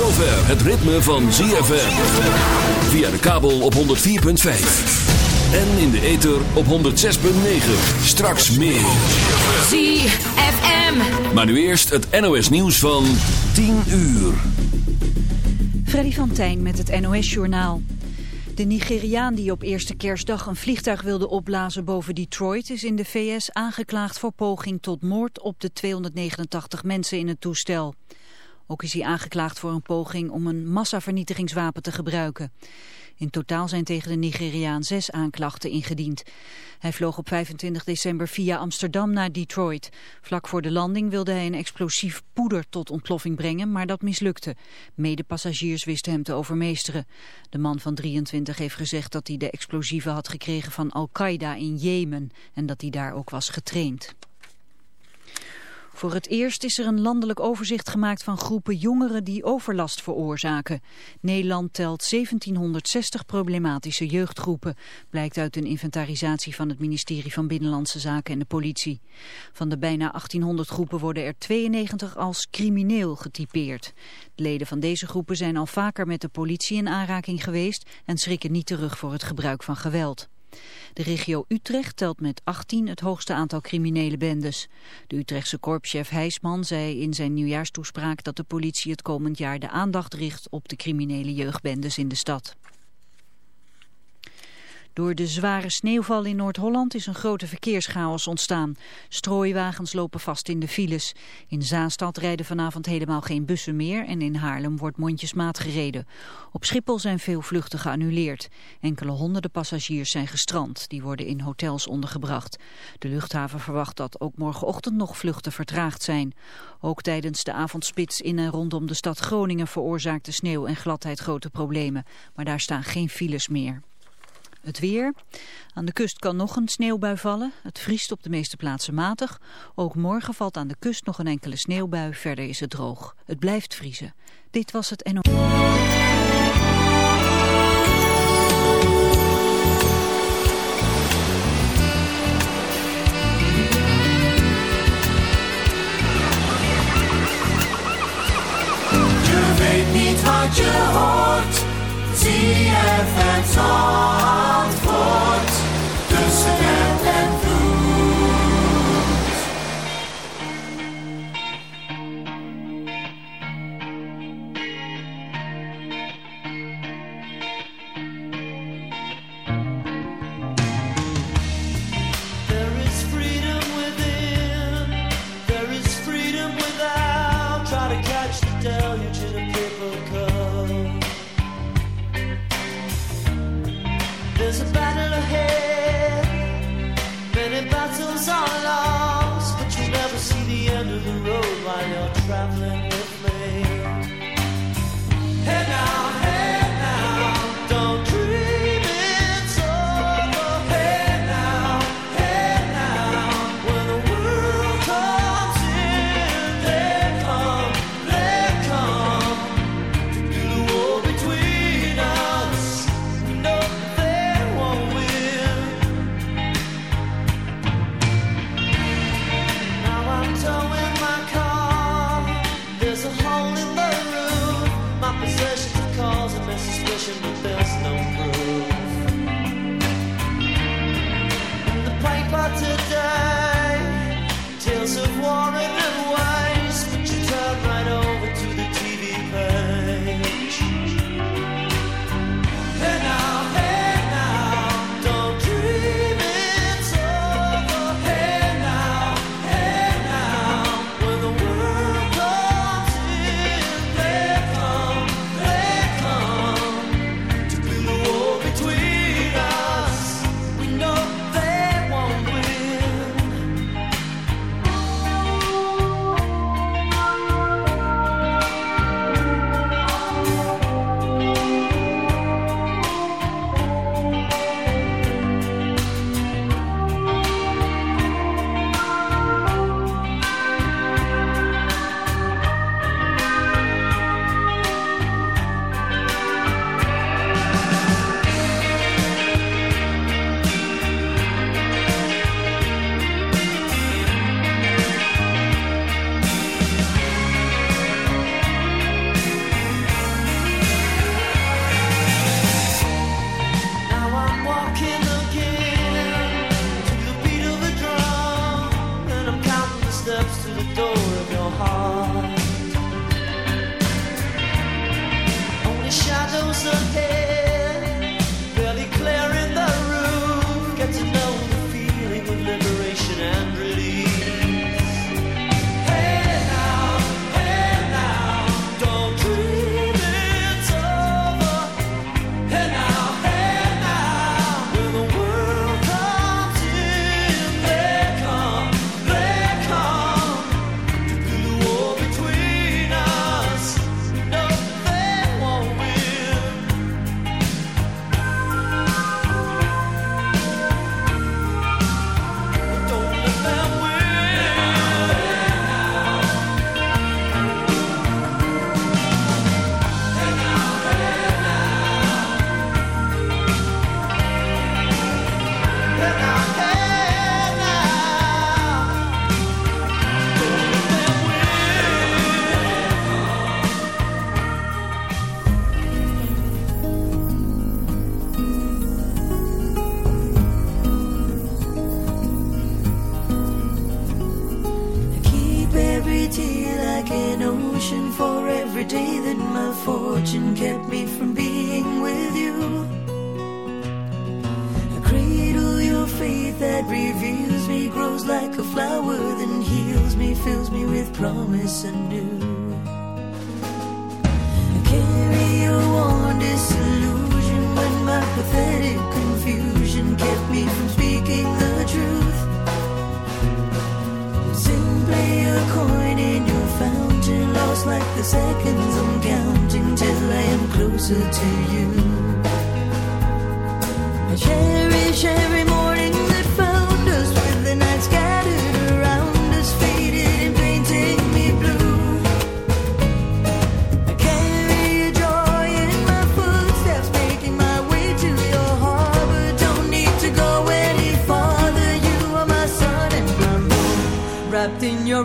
Zover het ritme van ZFM. Via de kabel op 104.5. En in de ether op 106.9. Straks meer. ZFM. Maar nu eerst het NOS nieuws van 10 uur. Freddy van Tijn met het NOS-journaal. De Nigeriaan die op eerste kerstdag een vliegtuig wilde opblazen boven Detroit... is in de VS aangeklaagd voor poging tot moord op de 289 mensen in het toestel. Ook is hij aangeklaagd voor een poging om een massavernietigingswapen te gebruiken. In totaal zijn tegen de Nigeriaan zes aanklachten ingediend. Hij vloog op 25 december via Amsterdam naar Detroit. Vlak voor de landing wilde hij een explosief poeder tot ontploffing brengen, maar dat mislukte. Medepassagiers wisten hem te overmeesteren. De man van 23 heeft gezegd dat hij de explosieven had gekregen van Al-Qaeda in Jemen en dat hij daar ook was getraind. Voor het eerst is er een landelijk overzicht gemaakt van groepen jongeren die overlast veroorzaken. Nederland telt 1760 problematische jeugdgroepen, blijkt uit een inventarisatie van het ministerie van Binnenlandse Zaken en de politie. Van de bijna 1800 groepen worden er 92 als crimineel getypeerd. De leden van deze groepen zijn al vaker met de politie in aanraking geweest en schrikken niet terug voor het gebruik van geweld. De regio Utrecht telt met 18 het hoogste aantal criminele bendes. De Utrechtse korpschef Heisman zei in zijn nieuwjaarstoespraak dat de politie het komend jaar de aandacht richt op de criminele jeugdbendes in de stad. Door de zware sneeuwval in Noord-Holland is een grote verkeerschaos ontstaan. Strooiwagens lopen vast in de files. In Zaanstad rijden vanavond helemaal geen bussen meer en in Haarlem wordt mondjesmaat gereden. Op Schiphol zijn veel vluchten geannuleerd. Enkele honderden passagiers zijn gestrand. Die worden in hotels ondergebracht. De luchthaven verwacht dat ook morgenochtend nog vluchten vertraagd zijn. Ook tijdens de avondspits in en rondom de stad Groningen veroorzaakte sneeuw en gladheid grote problemen. Maar daar staan geen files meer. Het weer. Aan de kust kan nog een sneeuwbui vallen. Het vriest op de meeste plaatsen matig. Ook morgen valt aan de kust nog een enkele sneeuwbui. Verder is het droog. Het blijft vriezen. Dit was het NO. Je weet niet wat je hoort. ZFM Zandvoort. Tussen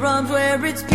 arms where it's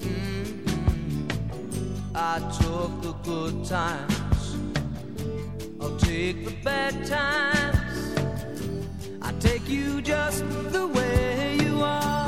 Mhm. I took the good times, I'll take the bad times. I take you just the way you are.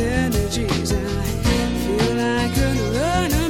Energies. I feel I could run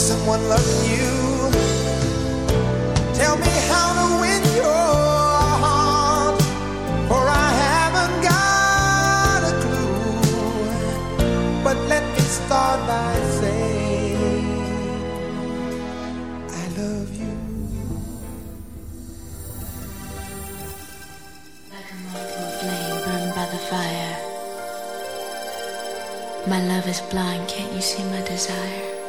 someone loving you. Tell me how to win your heart, for I haven't got a clue. But let me start by saying, I love you. Like a mortal flame burned by the fire. My love is blind, can't you see my desire?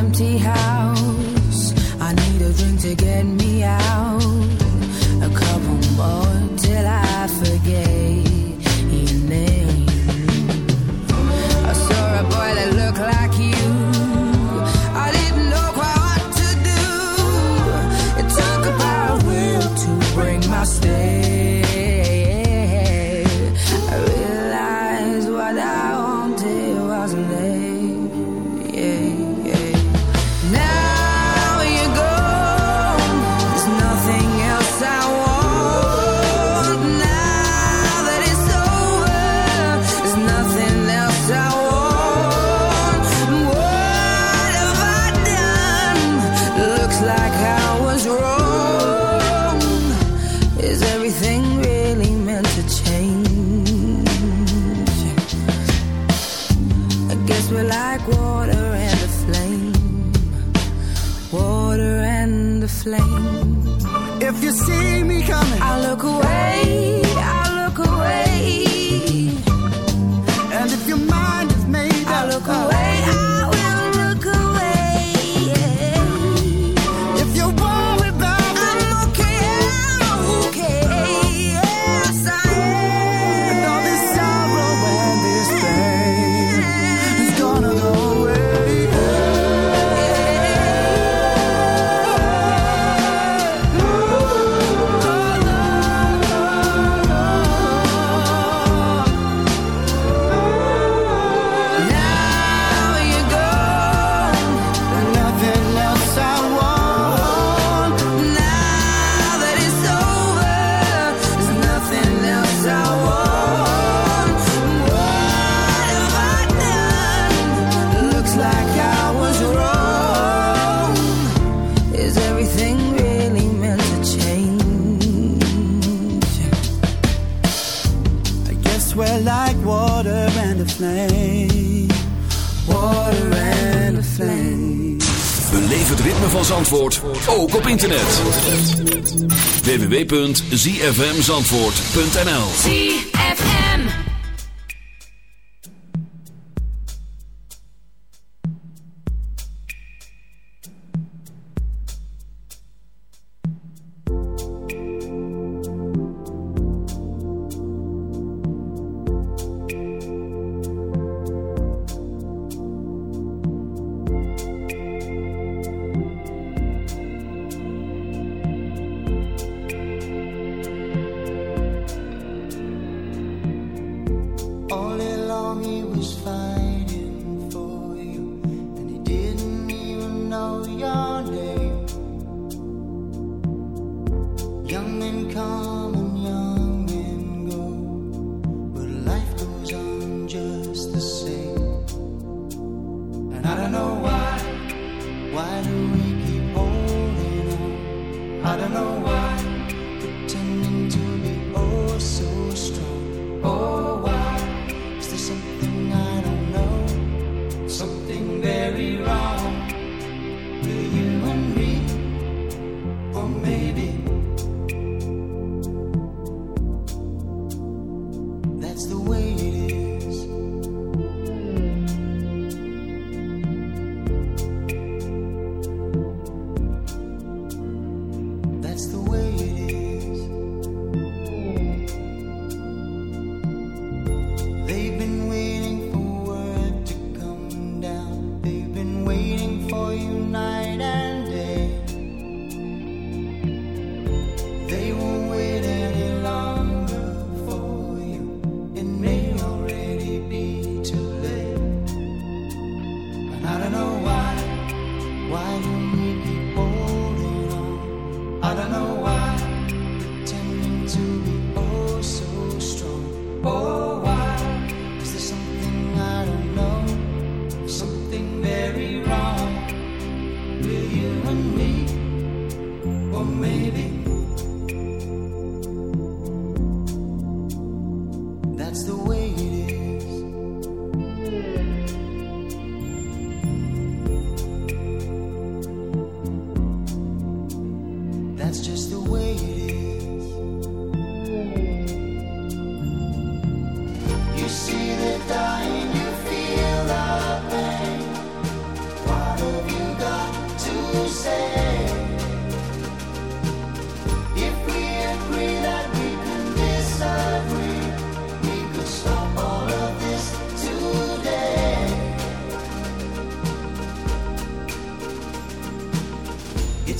Empty house. www.zfmzandvoort.nl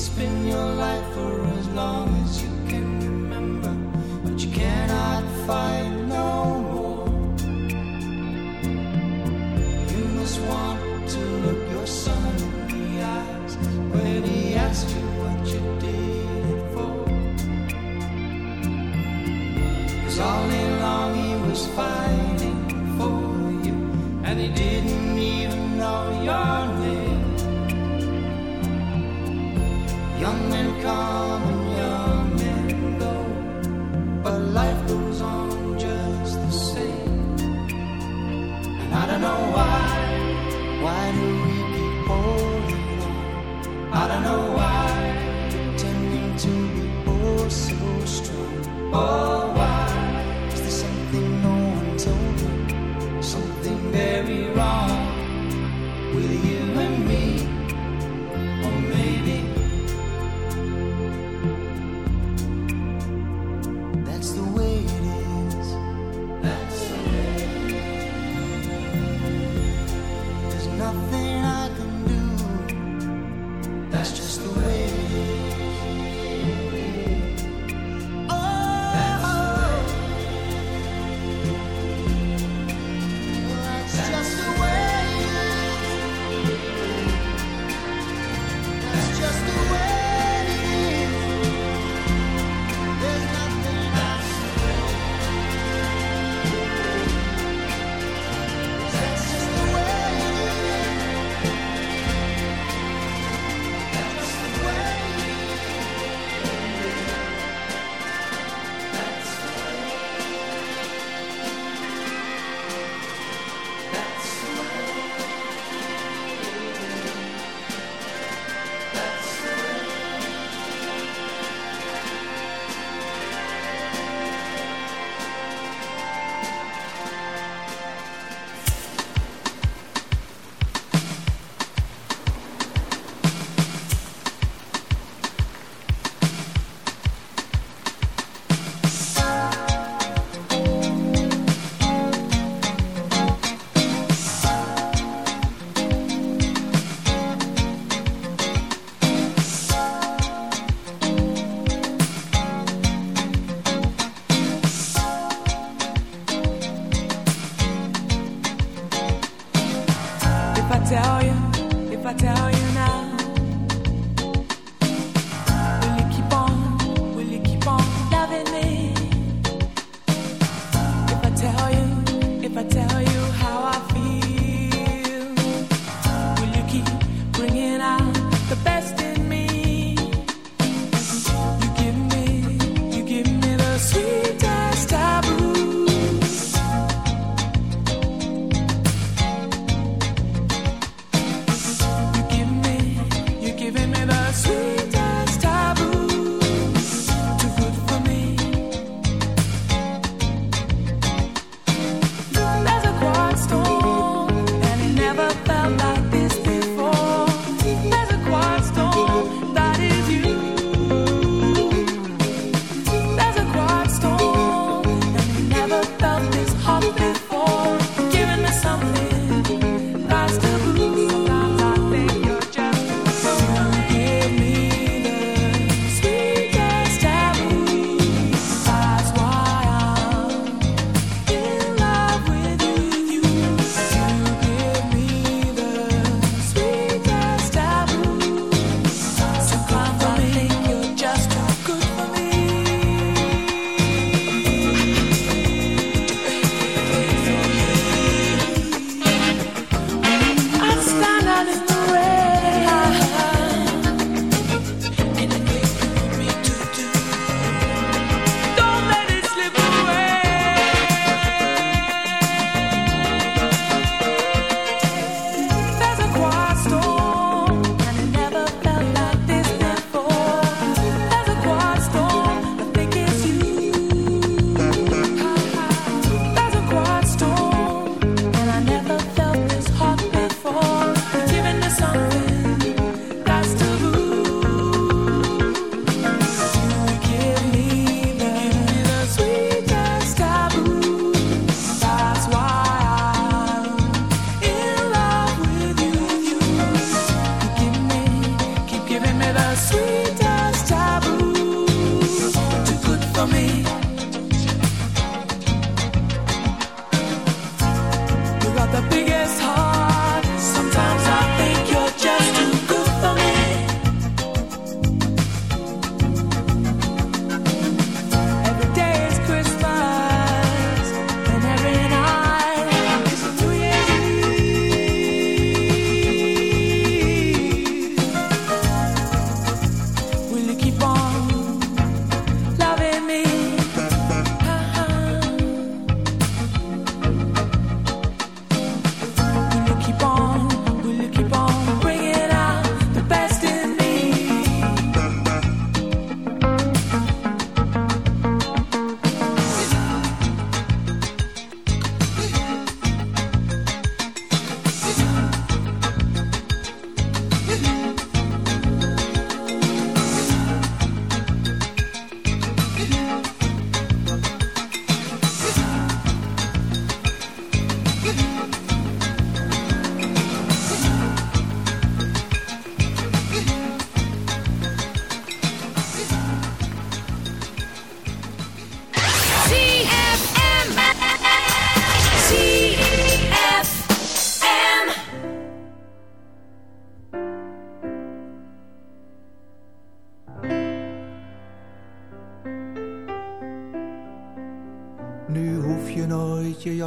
been your life for as long as you can remember, but you cannot fight. come.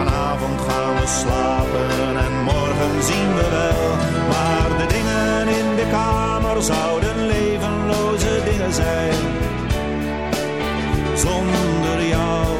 Vanavond gaan we slapen en morgen zien we wel. Maar de dingen in de kamer zouden levenloze dingen zijn. Zonder jou.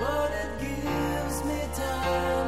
But it gives me time